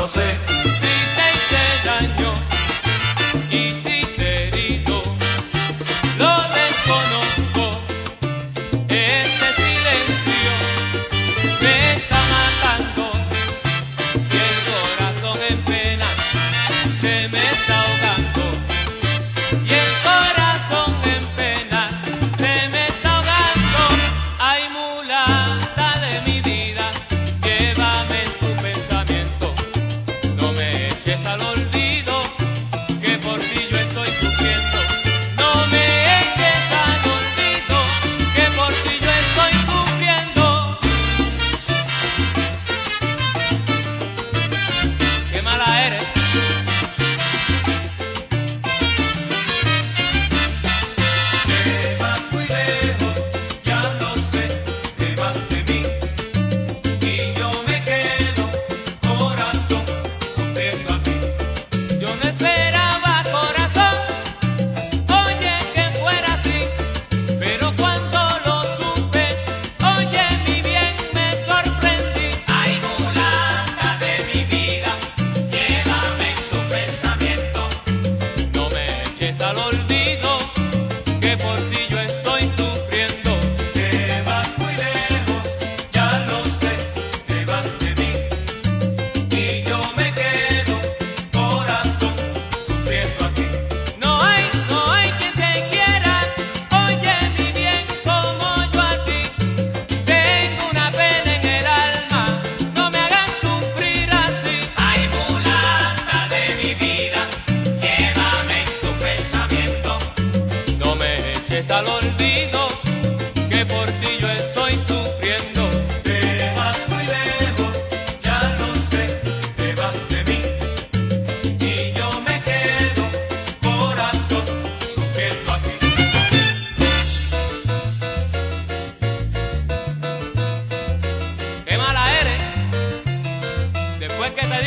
lo sé,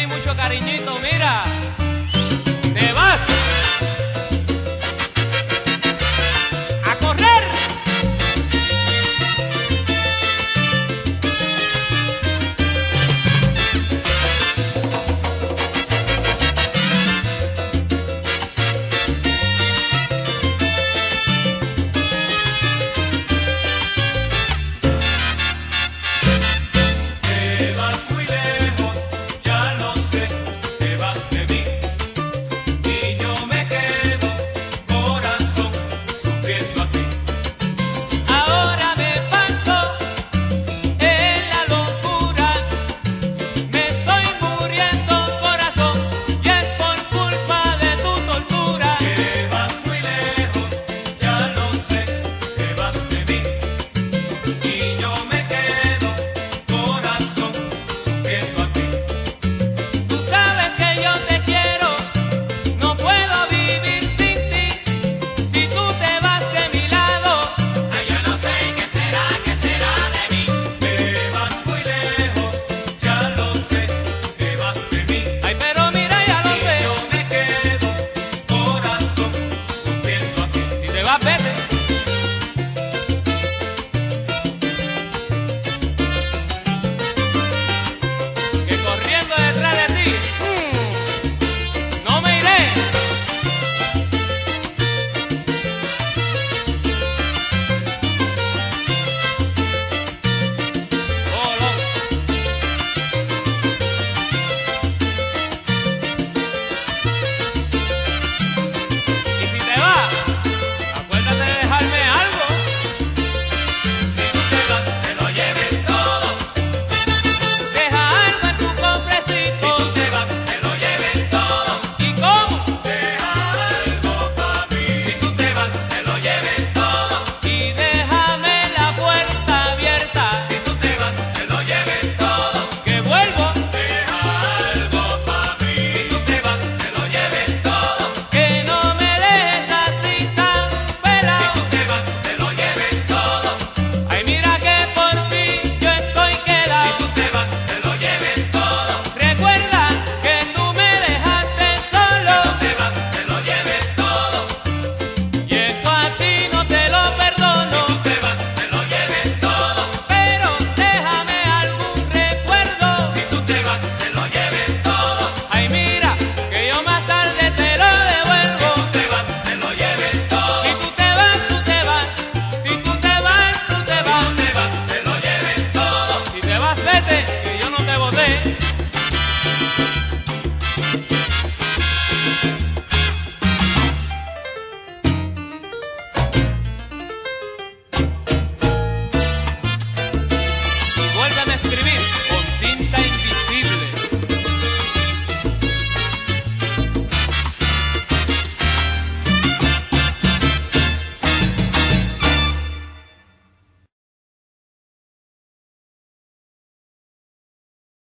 mucho cariñito, mira.